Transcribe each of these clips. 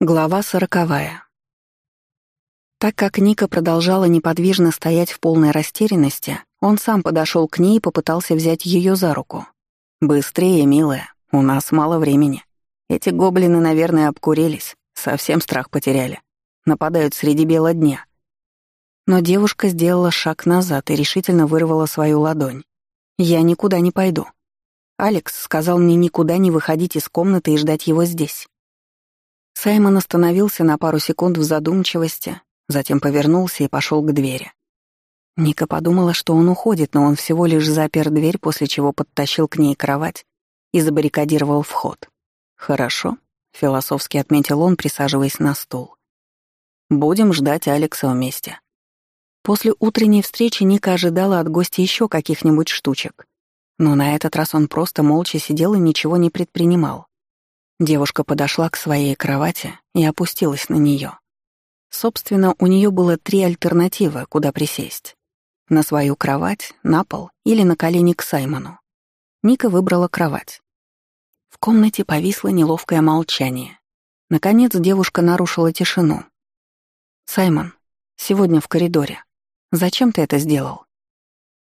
Глава сороковая. Так как Ника продолжала неподвижно стоять в полной растерянности, он сам подошел к ней и попытался взять ее за руку. «Быстрее, милая, у нас мало времени. Эти гоблины, наверное, обкурились, совсем страх потеряли. Нападают среди бела дня». Но девушка сделала шаг назад и решительно вырвала свою ладонь. «Я никуда не пойду. Алекс сказал мне никуда не выходить из комнаты и ждать его здесь. Саймон остановился на пару секунд в задумчивости, затем повернулся и пошел к двери. Ника подумала, что он уходит, но он всего лишь запер дверь, после чего подтащил к ней кровать и забаррикадировал вход. «Хорошо», — философски отметил он, присаживаясь на стул. «Будем ждать Алекса вместе». После утренней встречи Ника ожидала от гостя еще каких-нибудь штучек. Но на этот раз он просто молча сидел и ничего не предпринимал. Девушка подошла к своей кровати и опустилась на нее. Собственно, у нее было три альтернативы, куда присесть. На свою кровать, на пол или на колени к Саймону. Ника выбрала кровать. В комнате повисло неловкое молчание. Наконец девушка нарушила тишину. «Саймон, сегодня в коридоре. Зачем ты это сделал?»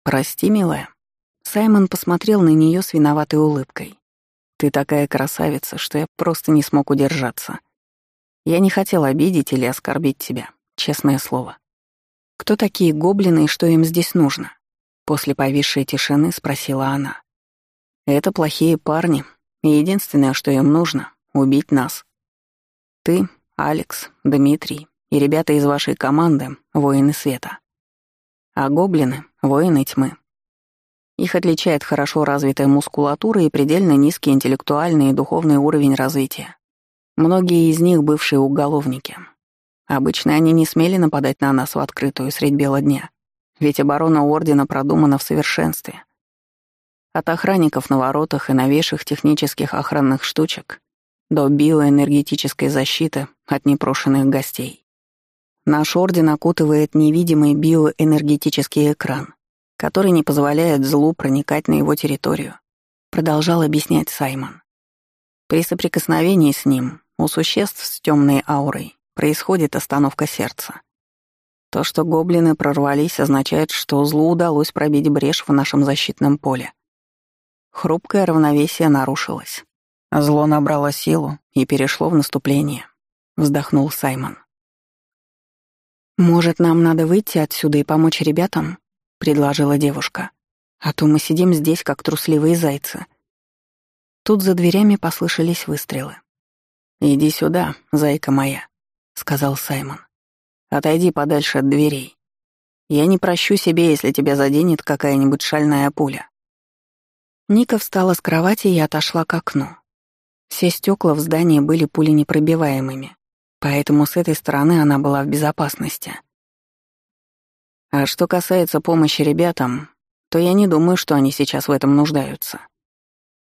«Прости, милая». Саймон посмотрел на нее с виноватой улыбкой. Ты такая красавица, что я просто не смог удержаться. Я не хотел обидеть или оскорбить тебя, честное слово. Кто такие гоблины и что им здесь нужно? После повисшей тишины спросила она. Это плохие парни, и единственное, что им нужно — убить нас. Ты, Алекс, Дмитрий и ребята из вашей команды — воины света. А гоблины — воины тьмы. Их отличает хорошо развитая мускулатура и предельно низкий интеллектуальный и духовный уровень развития. Многие из них — бывшие уголовники. Обычно они не смели нападать на нас в открытую средь бела дня, ведь оборона Ордена продумана в совершенстве. От охранников на воротах и новейших технических охранных штучек до биоэнергетической защиты от непрошенных гостей. Наш Орден окутывает невидимый биоэнергетический экран, который не позволяет злу проникать на его территорию, продолжал объяснять Саймон. При соприкосновении с ним у существ с темной аурой происходит остановка сердца. То, что гоблины прорвались, означает, что злу удалось пробить брешь в нашем защитном поле. Хрупкое равновесие нарушилось. Зло набрало силу и перешло в наступление. Вздохнул Саймон. «Может, нам надо выйти отсюда и помочь ребятам?» — предложила девушка. «А то мы сидим здесь, как трусливые зайцы». Тут за дверями послышались выстрелы. «Иди сюда, зайка моя», — сказал Саймон. «Отойди подальше от дверей. Я не прощу себе, если тебя заденет какая-нибудь шальная пуля». Ника встала с кровати и отошла к окну. Все стекла в здании были пуленепробиваемыми, поэтому с этой стороны она была в безопасности. А что касается помощи ребятам, то я не думаю, что они сейчас в этом нуждаются.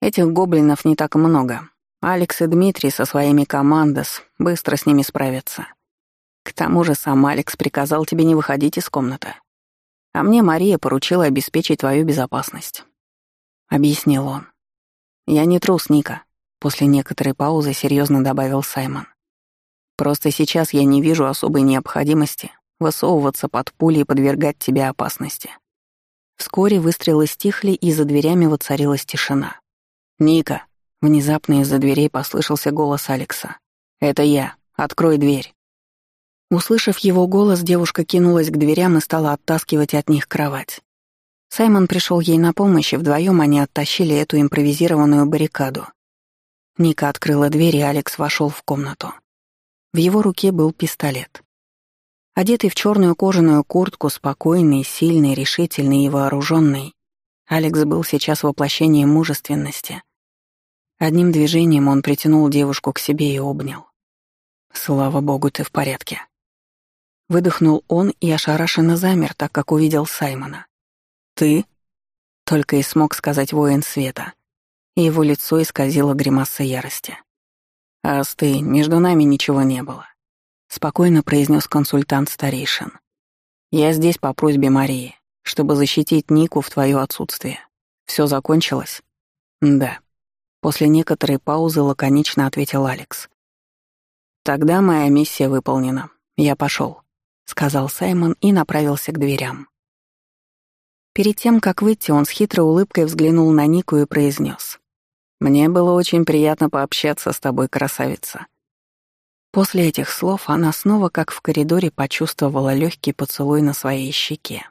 Этих гоблинов не так много. Алекс и Дмитрий со своими командос быстро с ними справятся. К тому же сам Алекс приказал тебе не выходить из комнаты. А мне Мария поручила обеспечить твою безопасность. Объяснил он. Я не трус, Ника. После некоторой паузы серьезно добавил Саймон. Просто сейчас я не вижу особой необходимости высовываться под пули и подвергать тебя опасности. Вскоре выстрелы стихли, и за дверями воцарилась тишина. «Ника!» — внезапно из-за дверей послышался голос Алекса. «Это я. Открой дверь». Услышав его голос, девушка кинулась к дверям и стала оттаскивать от них кровать. Саймон пришел ей на помощь, и вдвоем они оттащили эту импровизированную баррикаду. Ника открыла дверь, и Алекс вошел в комнату. В его руке был пистолет. Одетый в черную кожаную куртку, спокойный, сильный, решительный и вооруженный, Алекс был сейчас воплощением мужественности. Одним движением он притянул девушку к себе и обнял. «Слава богу, ты в порядке». Выдохнул он и ошарашенно замер, так как увидел Саймона. «Ты?» — только и смог сказать воин света. Его лицо исказило гримаса ярости. «Остынь, между нами ничего не было. — спокойно произнес консультант старейшин. «Я здесь по просьбе Марии, чтобы защитить Нику в твое отсутствие. Все закончилось?» «Да». После некоторой паузы лаконично ответил Алекс. Тогда моя миссия выполнена. Я пошел, сказал Саймон и направился к дверям. Перед тем, как выйти, он с хитрой улыбкой взглянул на Нику и произнес: «Мне было очень приятно пообщаться с тобой, красавица». После этих слов она снова, как в коридоре, почувствовала легкий поцелуй на своей щеке.